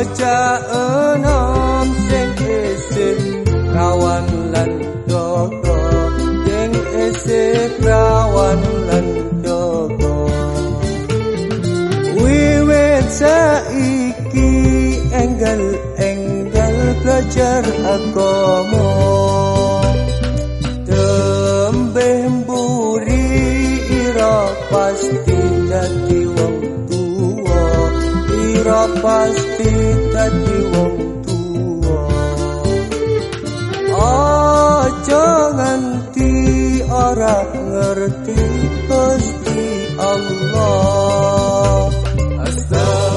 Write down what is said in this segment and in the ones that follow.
enom sing isih kawan lan dogo sing isih kawan lan dogo wiwit saiki enggal enggal belajar agama ora pasti dadi wong tuwa aja nganti ora ngerti Gusti Allah. Asal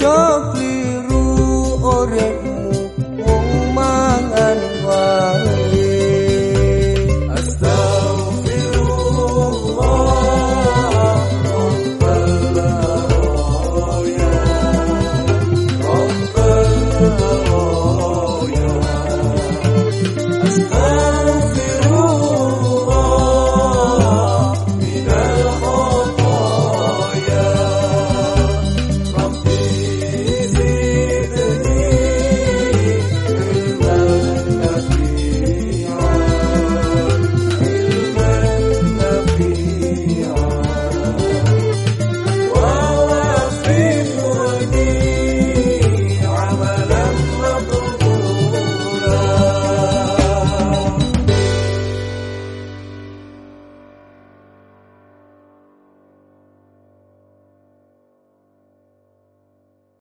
yo.